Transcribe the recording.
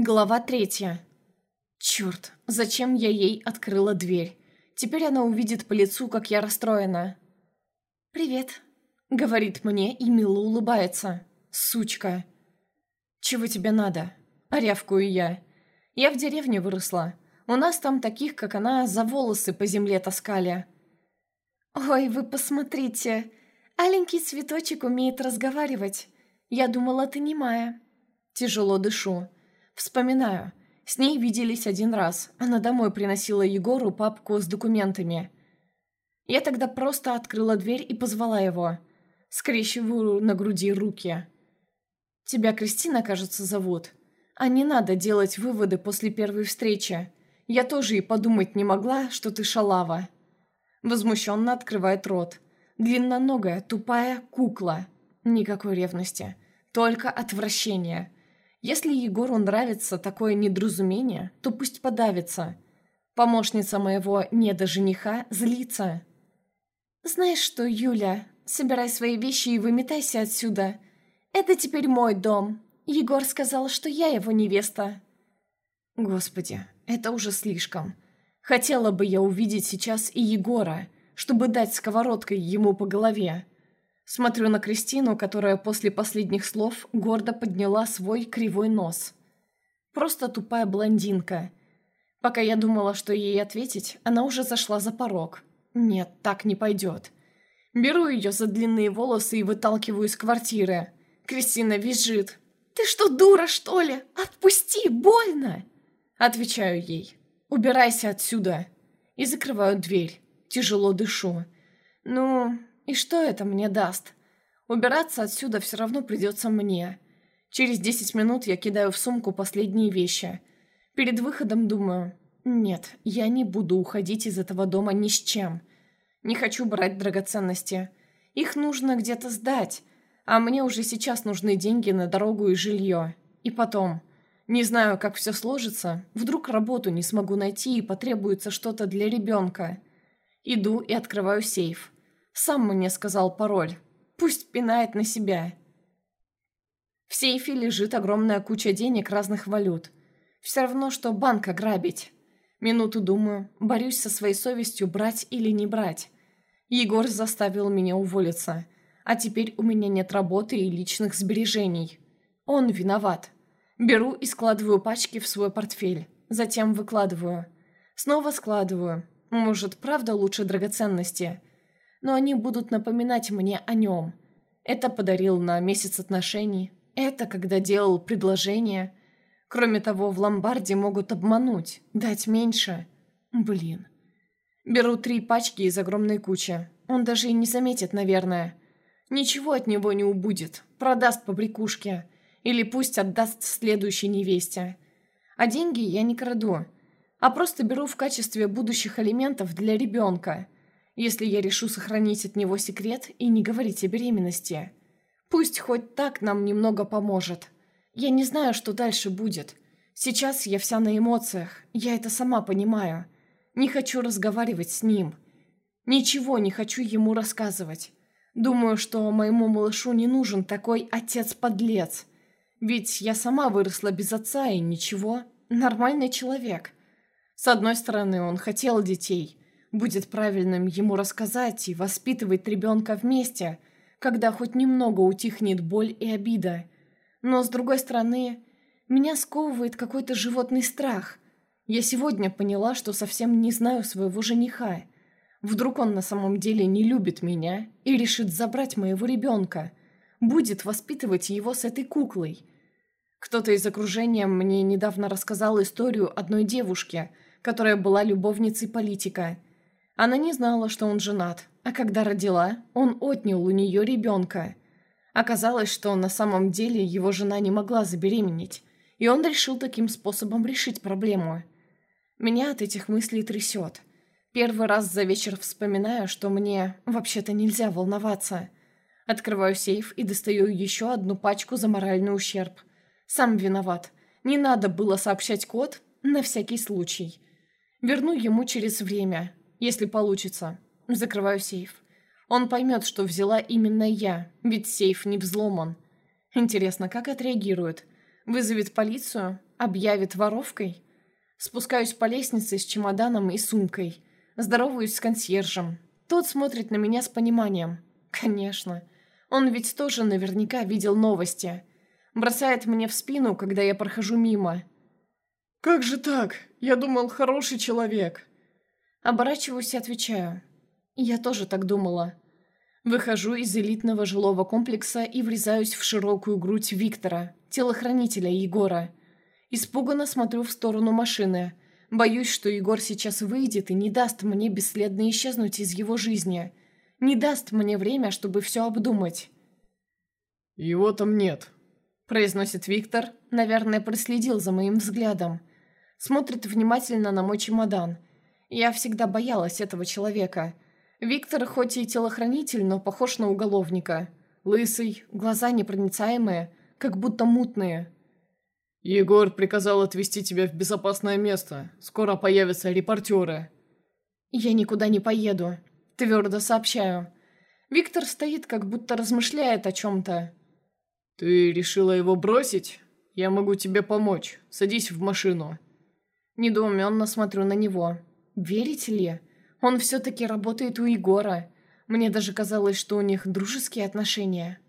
Глава третья. Черт, зачем я ей открыла дверь? Теперь она увидит по лицу, как я расстроена. «Привет», — говорит мне и мило улыбается. «Сучка». «Чего тебе надо?» — рявкую я. «Я в деревне выросла. У нас там таких, как она, за волосы по земле таскали». «Ой, вы посмотрите, аленький цветочек умеет разговаривать. Я думала, ты немая». Тяжело дышу. Вспоминаю. С ней виделись один раз. Она домой приносила Егору папку с документами. Я тогда просто открыла дверь и позвала его. Скрещиваю на груди руки. «Тебя Кристина, кажется, зовут. А не надо делать выводы после первой встречи. Я тоже и подумать не могла, что ты шалава». Возмущенно открывает рот. Длинноногая, тупая кукла. Никакой ревности. Только отвращение. Если Егору нравится такое недоразумение, то пусть подавится. Помощница моего недожениха злится. «Знаешь что, Юля, собирай свои вещи и выметайся отсюда. Это теперь мой дом. Егор сказал, что я его невеста». Господи, это уже слишком. Хотела бы я увидеть сейчас и Егора, чтобы дать сковородкой ему по голове. Смотрю на Кристину, которая после последних слов гордо подняла свой кривой нос. Просто тупая блондинка. Пока я думала, что ей ответить, она уже зашла за порог. Нет, так не пойдет. Беру ее за длинные волосы и выталкиваю из квартиры. Кристина визжит. «Ты что, дура, что ли? Отпусти, больно!» Отвечаю ей. «Убирайся отсюда!» И закрываю дверь. Тяжело дышу. «Ну, и что это мне даст? Убираться отсюда все равно придется мне. Через десять минут я кидаю в сумку последние вещи. Перед выходом думаю, нет, я не буду уходить из этого дома ни с чем. Не хочу брать драгоценности. Их нужно где-то сдать, а мне уже сейчас нужны деньги на дорогу и жилье. И потом, не знаю, как все сложится, вдруг работу не смогу найти и потребуется что-то для ребенка. Иду и открываю сейф. Сам мне сказал пароль. Пусть пинает на себя. В сейфе лежит огромная куча денег разных валют. Все равно, что банк ограбить. Минуту думаю, борюсь со своей совестью, брать или не брать. Егор заставил меня уволиться. А теперь у меня нет работы и личных сбережений. Он виноват. Беру и складываю пачки в свой портфель. Затем выкладываю. Снова складываю. Может, правда лучше драгоценности? Но они будут напоминать мне о нем. Это подарил на месяц отношений, это когда делал предложение. Кроме того, в ломбарде могут обмануть, дать меньше. Блин. Беру три пачки из огромной кучи. Он даже и не заметит, наверное. Ничего от него не убудет. Продаст по брякушке. Или пусть отдаст следующей невесте. А деньги я не краду. А просто беру в качестве будущих алиментов для ребенка – если я решу сохранить от него секрет и не говорить о беременности. Пусть хоть так нам немного поможет. Я не знаю, что дальше будет. Сейчас я вся на эмоциях, я это сама понимаю. Не хочу разговаривать с ним. Ничего не хочу ему рассказывать. Думаю, что моему малышу не нужен такой отец-подлец. Ведь я сама выросла без отца и ничего, нормальный человек. С одной стороны, он хотел детей, будет правильным ему рассказать и воспитывать ребенка вместе, когда хоть немного утихнет боль и обида. Но, с другой стороны, меня сковывает какой-то животный страх. Я сегодня поняла, что совсем не знаю своего жениха. Вдруг он на самом деле не любит меня и решит забрать моего ребенка. Будет воспитывать его с этой куклой. Кто-то из окружения мне недавно рассказал историю одной девушки, которая была любовницей политика – она не знала, что он женат, а когда родила, он отнял у нее ребенка. Оказалось, что на самом деле его жена не могла забеременеть, и он решил таким способом решить проблему. Меня от этих мыслей трясет. Первый раз за вечер вспоминаю, что мне вообще-то нельзя волноваться. Открываю сейф и достаю еще одну пачку за моральный ущерб. Сам виноват. Не надо было сообщать код на всякий случай. Верну ему через время, если получится. Закрываю сейф. Он поймет, что взяла именно я, ведь сейф не взломан. Интересно, как отреагирует? Вызовет полицию? Объявит воровкой? Спускаюсь по лестнице с чемоданом и сумкой. Здороваюсь с консьержем. Тот смотрит на меня с пониманием. Конечно. Он ведь тоже наверняка видел новости. Бросает мне в спину, когда я прохожу мимо. «Как же так? Я думал, хороший человек». Оборачиваюсь и отвечаю. Я тоже так думала. Выхожу из элитного жилого комплекса и врезаюсь в широкую грудь Виктора, телохранителя Егора. Испуганно смотрю в сторону машины. Боюсь, что Егор сейчас выйдет и не даст мне бесследно исчезнуть из его жизни. Не даст мне время, чтобы все обдумать. «Его там нет», – произносит Виктор, наверное, проследил за моим взглядом. Смотрит внимательно на мой чемодан. Я всегда боялась этого человека. Виктор хоть и телохранитель, но похож на уголовника. Лысый, глаза непроницаемые, как будто мутные. «Егор приказал отвезти тебя в безопасное место. Скоро появятся репортеры». «Я никуда не поеду. Твердо сообщаю. Виктор стоит, как будто размышляет о чем-то. «Ты решила его бросить? Я могу тебе помочь. Садись в машину». Недоуменно смотрю на него. Верите ли? Он все-таки работает у Егора. Мне даже казалось, что у них дружеские отношения.